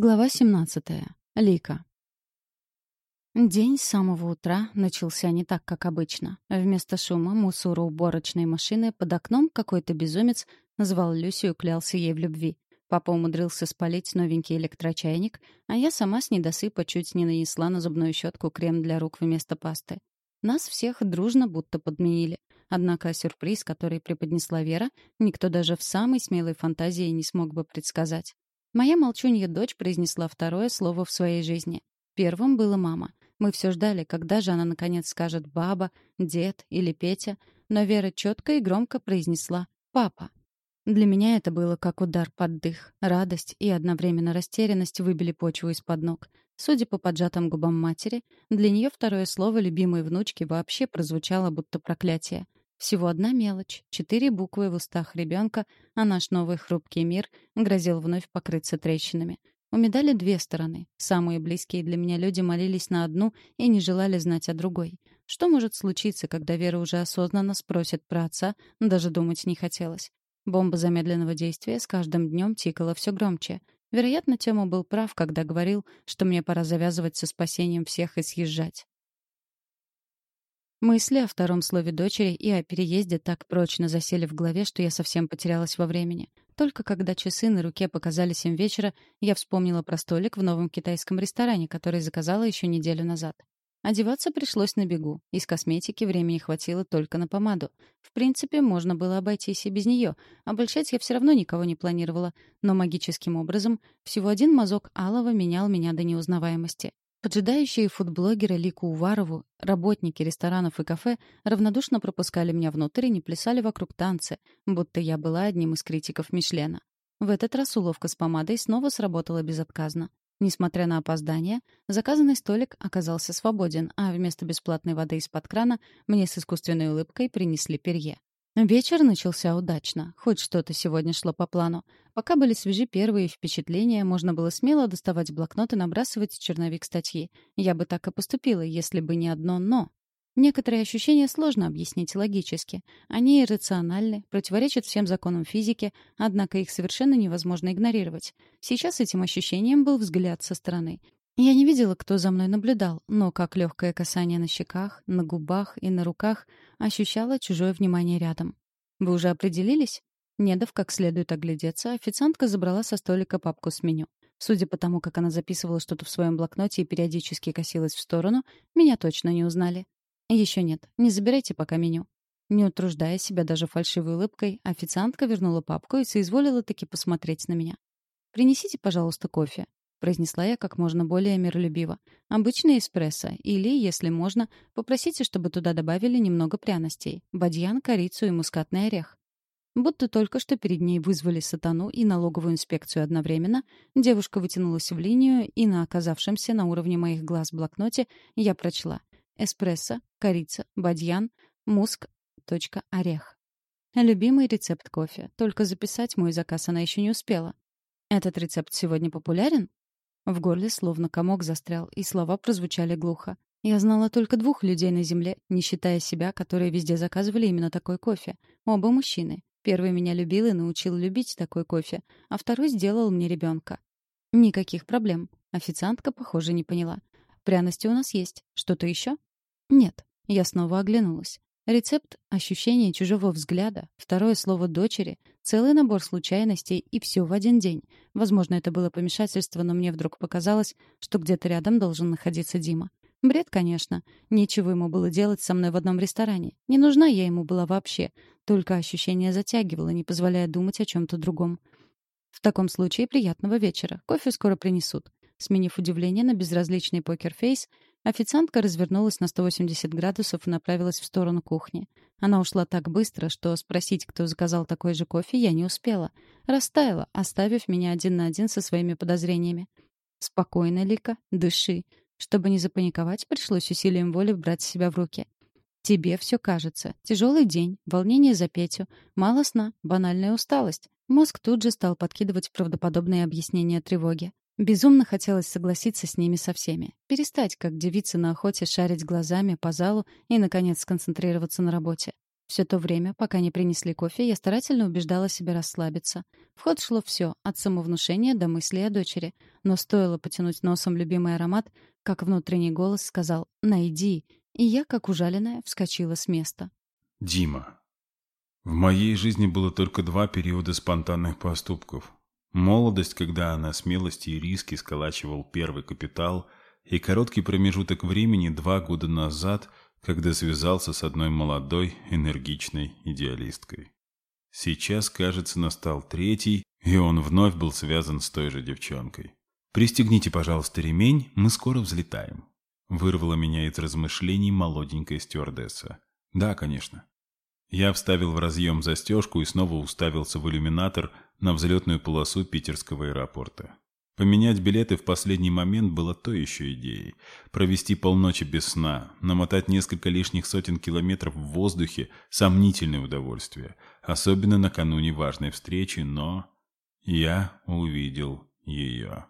Глава 17. Лика. День с самого утра начался не так, как обычно. Вместо шума мусора уборочной машины под окном какой-то безумец звал Люсю и клялся ей в любви. Папа умудрился спалить новенький электрочайник, а я сама с недосыпа чуть не нанесла на зубную щетку крем для рук вместо пасты. Нас всех дружно будто подменили. Однако сюрприз, который преподнесла Вера, никто даже в самой смелой фантазии не смог бы предсказать. Моя молчунья дочь произнесла второе слово в своей жизни. Первым было мама. Мы все ждали, когда же она наконец скажет «баба», «дед» или «Петя», но Вера четко и громко произнесла «папа». Для меня это было как удар под дых. Радость и одновременно растерянность выбили почву из-под ног. Судя по поджатым губам матери, для нее второе слово любимой внучки вообще прозвучало будто проклятие. Всего одна мелочь, четыре буквы в устах ребенка, а наш новый хрупкий мир грозил вновь покрыться трещинами. У медали две стороны. Самые близкие для меня люди молились на одну и не желали знать о другой. Что может случиться, когда Вера уже осознанно спросит про отца, даже думать не хотелось. Бомба замедленного действия с каждым днем тикала все громче. Вероятно, Тёма был прав, когда говорил, что мне пора завязывать со спасением всех и съезжать. Мысли о втором слове дочери и о переезде так прочно засели в голове, что я совсем потерялась во времени. Только когда часы на руке показали семь вечера, я вспомнила про столик в новом китайском ресторане, который заказала еще неделю назад. Одеваться пришлось на бегу. Из косметики времени хватило только на помаду. В принципе, можно было обойтись и без нее. Обольщать я все равно никого не планировала. Но магическим образом всего один мазок алого менял меня до неузнаваемости. Поджидающие фудблогеры Лику Уварову, работники ресторанов и кафе равнодушно пропускали меня внутрь и не плясали вокруг танцы, будто я была одним из критиков Мишлена. В этот раз уловка с помадой снова сработала безотказно. Несмотря на опоздание, заказанный столик оказался свободен, а вместо бесплатной воды из-под крана мне с искусственной улыбкой принесли перье. Вечер начался удачно. Хоть что-то сегодня шло по плану. Пока были свежи первые впечатления, можно было смело доставать блокнот и набрасывать черновик статьи. Я бы так и поступила, если бы не одно «но». Некоторые ощущения сложно объяснить логически. Они иррациональны, противоречат всем законам физики, однако их совершенно невозможно игнорировать. Сейчас этим ощущением был взгляд со стороны. Я не видела, кто за мной наблюдал, но как легкое касание на щеках, на губах и на руках ощущала чужое внимание рядом. «Вы уже определились?» Не дав как следует оглядеться, официантка забрала со столика папку с меню. Судя по тому, как она записывала что-то в своем блокноте и периодически косилась в сторону, меня точно не узнали. Еще нет, не забирайте пока меню. Не утруждая себя даже фальшивой улыбкой, официантка вернула папку и соизволила таки посмотреть на меня. «Принесите, пожалуйста, кофе», — произнесла я как можно более миролюбиво. «Обычный эспрессо. Или, если можно, попросите, чтобы туда добавили немного пряностей. Бадьян, корицу и мускатный орех». Будто только что перед ней вызвали сатану и налоговую инспекцию одновременно, девушка вытянулась в линию, и на оказавшемся на уровне моих глаз блокноте я прочла «Эспрессо, корица, бадьян, муск, точка, орех». Любимый рецепт кофе. Только записать мой заказ она еще не успела. «Этот рецепт сегодня популярен?» В горле словно комок застрял, и слова прозвучали глухо. Я знала только двух людей на Земле, не считая себя, которые везде заказывали именно такой кофе. Оба мужчины. Первый меня любил и научил любить такой кофе, а второй сделал мне ребенка. Никаких проблем. Официантка, похоже, не поняла. Пряности у нас есть. Что-то еще? Нет. Я снова оглянулась. Рецепт — ощущение чужого взгляда, второе слово «дочери», целый набор случайностей и все в один день. Возможно, это было помешательство, но мне вдруг показалось, что где-то рядом должен находиться Дима. Бред, конечно. Нечего ему было делать со мной в одном ресторане. Не нужна я ему была вообще. Только ощущение затягивало, не позволяя думать о чем-то другом. В таком случае приятного вечера. Кофе скоро принесут. Сменив удивление на безразличный покерфейс, Официантка развернулась на 180 градусов и направилась в сторону кухни. Она ушла так быстро, что спросить, кто заказал такой же кофе, я не успела. Растаяла, оставив меня один на один со своими подозрениями. «Спокойно, Лика, дыши». Чтобы не запаниковать, пришлось усилием воли брать себя в руки. «Тебе все кажется. Тяжелый день, волнение за Петю, мало сна, банальная усталость». Мозг тут же стал подкидывать правдоподобные объяснения тревоги. Безумно хотелось согласиться с ними со всеми. Перестать, как девица на охоте, шарить глазами по залу и, наконец, сконцентрироваться на работе. Все то время, пока не принесли кофе, я старательно убеждала себя расслабиться. В ход шло все, от самовнушения до мысли о дочери. Но стоило потянуть носом любимый аромат, как внутренний голос сказал «Найди», и я, как ужаленная, вскочила с места. «Дима, в моей жизни было только два периода спонтанных поступков. Молодость, когда на смелости и риски сколачивал первый капитал, и короткий промежуток времени два года назад – когда связался с одной молодой, энергичной идеалисткой. Сейчас, кажется, настал третий, и он вновь был связан с той же девчонкой. «Пристегните, пожалуйста, ремень, мы скоро взлетаем», — вырвала меня из размышлений молоденькая стюардесса. «Да, конечно». Я вставил в разъем застежку и снова уставился в иллюминатор на взлетную полосу питерского аэропорта. Поменять билеты в последний момент было то еще идеей. Провести полночи без сна, намотать несколько лишних сотен километров в воздухе – сомнительное удовольствие. Особенно накануне важной встречи, но... Я увидел ее.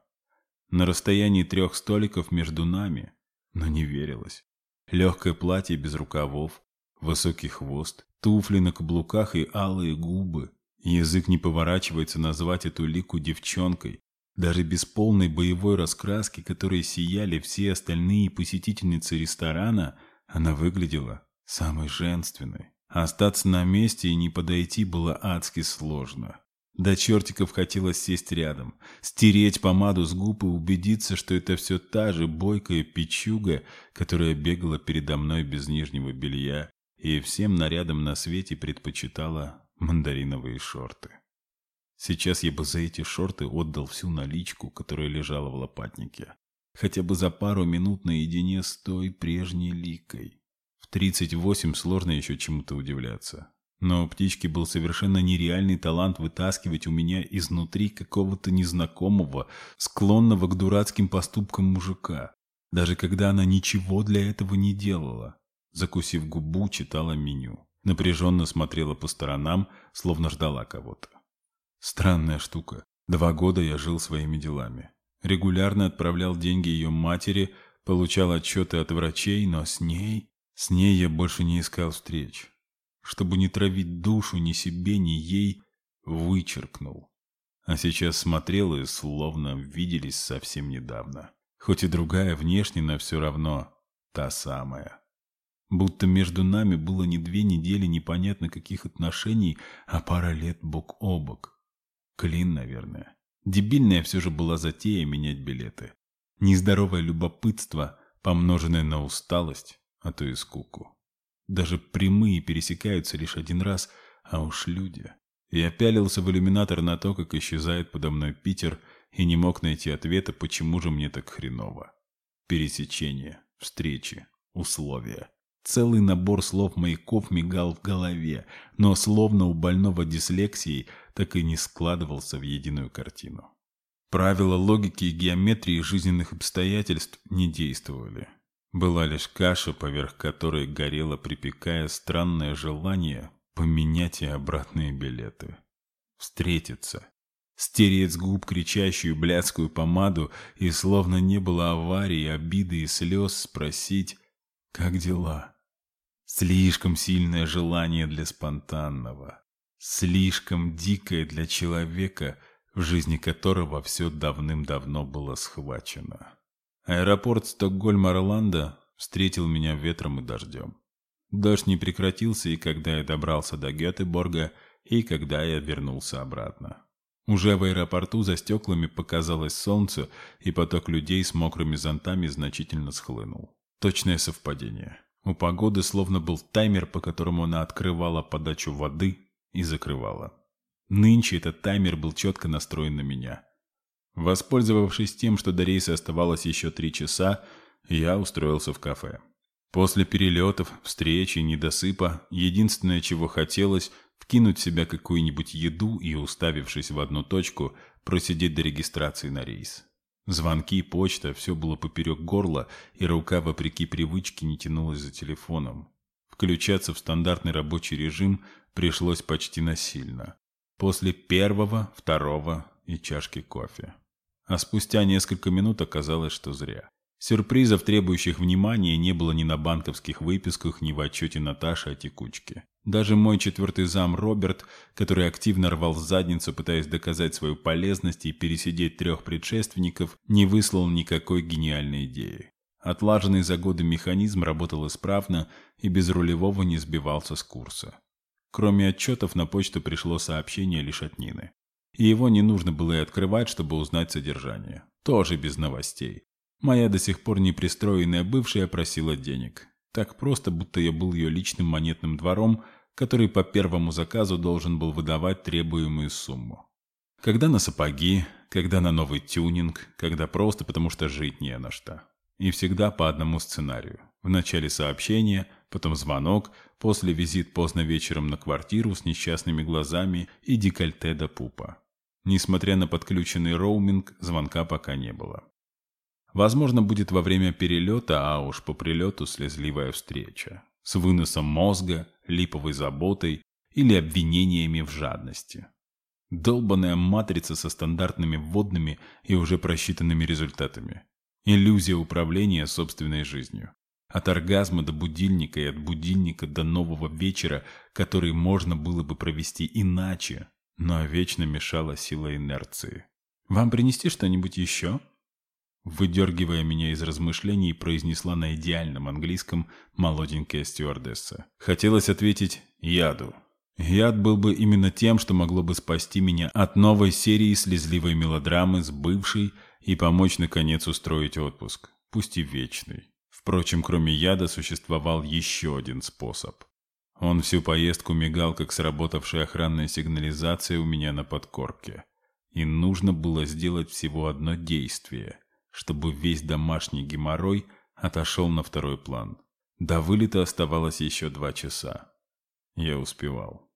На расстоянии трех столиков между нами, но не верилось. Легкое платье без рукавов, высокий хвост, туфли на каблуках и алые губы. Язык не поворачивается назвать эту лику девчонкой, даже без полной боевой раскраски, которой сияли все остальные посетительницы ресторана, она выглядела самой женственной. Остаться на месте и не подойти было адски сложно. До чертиков хотелось сесть рядом, стереть помаду с губ и убедиться, что это все та же бойкая печуга, которая бегала передо мной без нижнего белья и всем нарядом на свете предпочитала мандариновые шорты. Сейчас я бы за эти шорты отдал всю наличку, которая лежала в лопатнике. Хотя бы за пару минут наедине с той прежней ликой. В 38 сложно еще чему-то удивляться. Но у птички был совершенно нереальный талант вытаскивать у меня изнутри какого-то незнакомого, склонного к дурацким поступкам мужика. Даже когда она ничего для этого не делала. Закусив губу, читала меню. Напряженно смотрела по сторонам, словно ждала кого-то. Странная штука. Два года я жил своими делами. Регулярно отправлял деньги ее матери, получал отчеты от врачей, но с ней... С ней я больше не искал встреч. Чтобы не травить душу ни себе, ни ей, вычеркнул. А сейчас смотрел и словно виделись совсем недавно. Хоть и другая внешне, но все равно та самая. Будто между нами было не две недели непонятно каких отношений, а пара лет бок о бок. Клин, наверное. Дебильная все же была затея менять билеты. Нездоровое любопытство, помноженное на усталость, а то и скуку. Даже прямые пересекаются лишь один раз, а уж люди. Я пялился в иллюминатор на то, как исчезает подо мной Питер, и не мог найти ответа, почему же мне так хреново. Пересечение, встречи, условия. Целый набор слов-маяков мигал в голове, но словно у больного дислексией так и не складывался в единую картину. Правила логики и геометрии жизненных обстоятельств не действовали. Была лишь каша, поверх которой горело, припекая странное желание поменять и обратные билеты. Встретиться. Стереть с губ кричащую блядскую помаду и, словно не было аварии, обиды и слез, спросить «Как дела?». Слишком сильное желание для спонтанного. Слишком дикое для человека, в жизни которого все давным-давно было схвачено. Аэропорт Стокгольм-Орландо встретил меня ветром и дождем. Дождь не прекратился и когда я добрался до Гетеборга, и когда я вернулся обратно. Уже в аэропорту за стеклами показалось солнце, и поток людей с мокрыми зонтами значительно схлынул. Точное совпадение. У погоды словно был таймер, по которому она открывала подачу воды и закрывала. Нынче этот таймер был четко настроен на меня. Воспользовавшись тем, что до рейса оставалось еще три часа, я устроился в кафе. После перелетов, встреч и недосыпа, единственное, чего хотелось, вкинуть в себя какую-нибудь еду и, уставившись в одну точку, просидеть до регистрации на рейс. Звонки, почта, все было поперек горла, и рука, вопреки привычке, не тянулась за телефоном. Включаться в стандартный рабочий режим пришлось почти насильно. После первого, второго и чашки кофе. А спустя несколько минут оказалось, что зря. Сюрпризов, требующих внимания, не было ни на банковских выписках, ни в отчете Наташи о текучке. Даже мой четвертый зам Роберт, который активно рвал задницу, пытаясь доказать свою полезность и пересидеть трех предшественников, не выслал никакой гениальной идеи. Отлаженный за годы механизм работал исправно и без рулевого не сбивался с курса. Кроме отчетов на почту пришло сообщение лишь от Нины. И его не нужно было и открывать, чтобы узнать содержание. Тоже без новостей. Моя до сих пор не пристроенная бывшая просила денег. Так просто, будто я был ее личным монетным двором, который по первому заказу должен был выдавать требуемую сумму. Когда на сапоги, когда на новый тюнинг, когда просто потому что жить не на что. И всегда по одному сценарию. Вначале сообщение, потом звонок, после визит поздно вечером на квартиру с несчастными глазами и декольте до пупа. Несмотря на подключенный роуминг, звонка пока не было. Возможно, будет во время перелета, а уж по прилету слезливая встреча. С выносом мозга, липовой заботой или обвинениями в жадности. Долбанная матрица со стандартными вводными и уже просчитанными результатами. Иллюзия управления собственной жизнью. От оргазма до будильника и от будильника до нового вечера, который можно было бы провести иначе, но вечно мешала сила инерции. «Вам принести что-нибудь еще?» Выдергивая меня из размышлений, произнесла на идеальном английском молоденькая стюардесса. Хотелось ответить «яду». Яд был бы именно тем, что могло бы спасти меня от новой серии слезливой мелодрамы с бывшей и помочь наконец устроить отпуск, пусть и вечный. Впрочем, кроме яда существовал еще один способ. Он всю поездку мигал, как сработавшая охранная сигнализация у меня на подкорке. И нужно было сделать всего одно действие – чтобы весь домашний геморрой отошел на второй план. До вылета оставалось еще два часа. Я успевал.